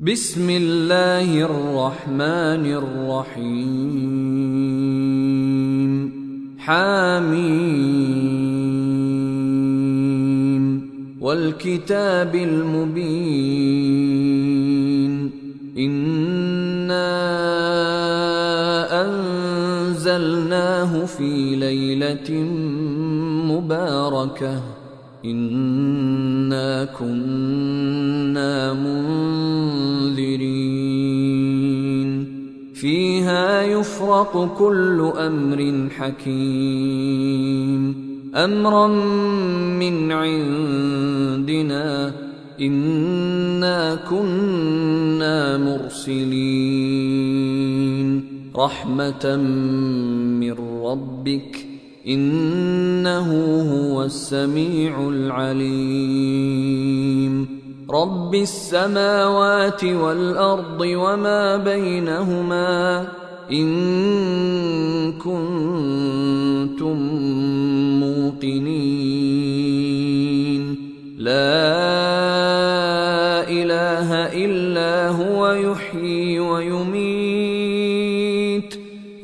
بسم الله الرحمن الرحيم. حاميم. والكتاب المبين. إنا أنزلناه في ليلة مباركة. انا كنا منذرين فيها يفرق كل أمر حكيم امرا من عندنا انا كنا مرسلين رحمه من ربك إنه هو السميع العليم. رب السماوات والأرض وما بينهما إن كنتم موقنين. لا إله إلا هو يحيي ويميت.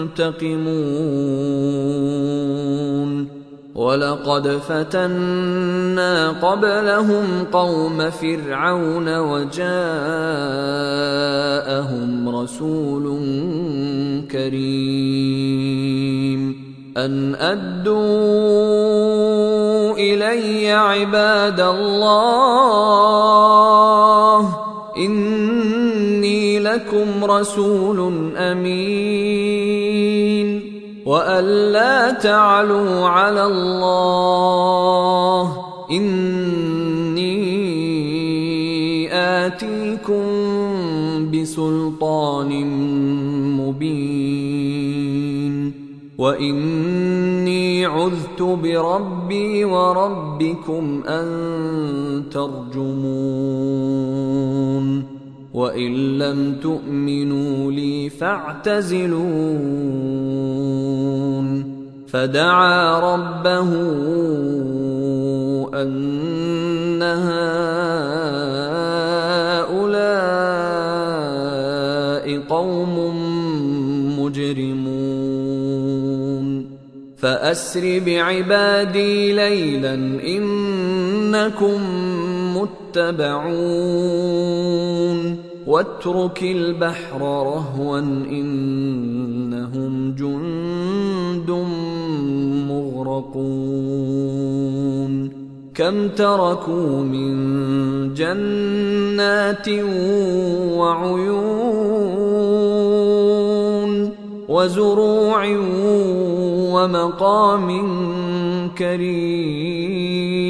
منتقمون ولقد فتنا قبلهم قوم فرعون وجاءهم رسول كريم. أن أدوا إلي عباد الله. اني لكم رسول أمين وأن لا تعلوا على الله إني آتيكم بسلطان مبين وإني عذت بربي وربكم أن ترجمون وان لم تؤمنوا لي فاعتزلون فدعا ربه ان هؤلاء قوم مجرمون فاسر بعبادي ليلا انكم متبعون واترك البحر رهوا إنهم جند مغرقون كم تركوا من جنات وعيون وزروع ومقام كريم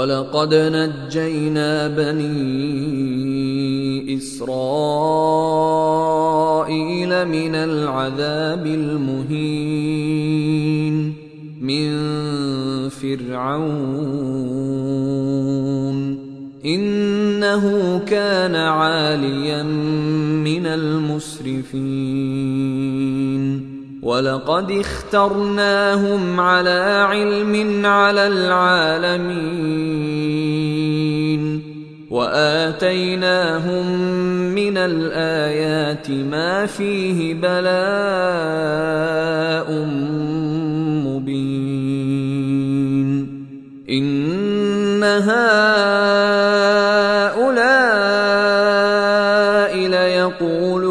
ولقد نجينا بني إسرائيل من العذاب المهين من فرعون. إنه كان عاليا من المسرفين. ولقد اخترناهم على علم على العالمين وآتيناهم من الآيات ما فيه بلاء مبين إن هؤلاء ليقولون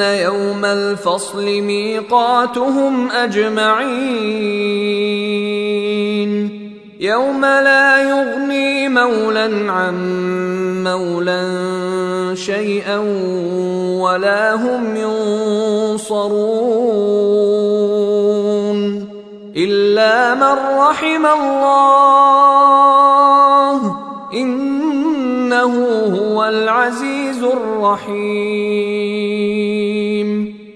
ان يوم الفصل ميقاتهم اجمعين يوم لا يغني مولا عن مولا شيئا ولا هم ينصرون الا من رحم الله انه هو العزيز الرحيم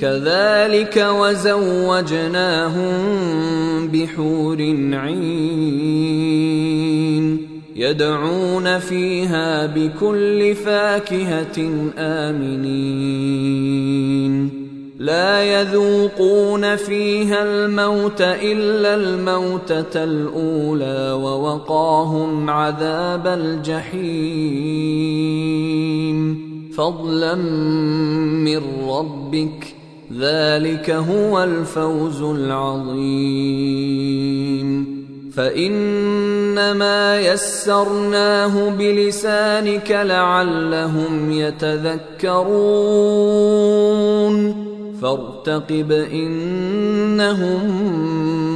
كذلك وزوجناهم بحور عين يدعون فيها بكل فاكهة آمنين. لا يذوقون فيها الموت إلا الموتة الأولى ووقاهم عذاب الجحيم. فضلا من ربك ذلك هو الفوز العظيم فانما يسرناه بلسانك لعلهم يتذكرون فارتقب انهم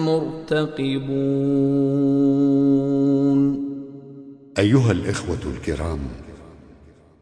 مرتقبون ايها الاخوه الكرام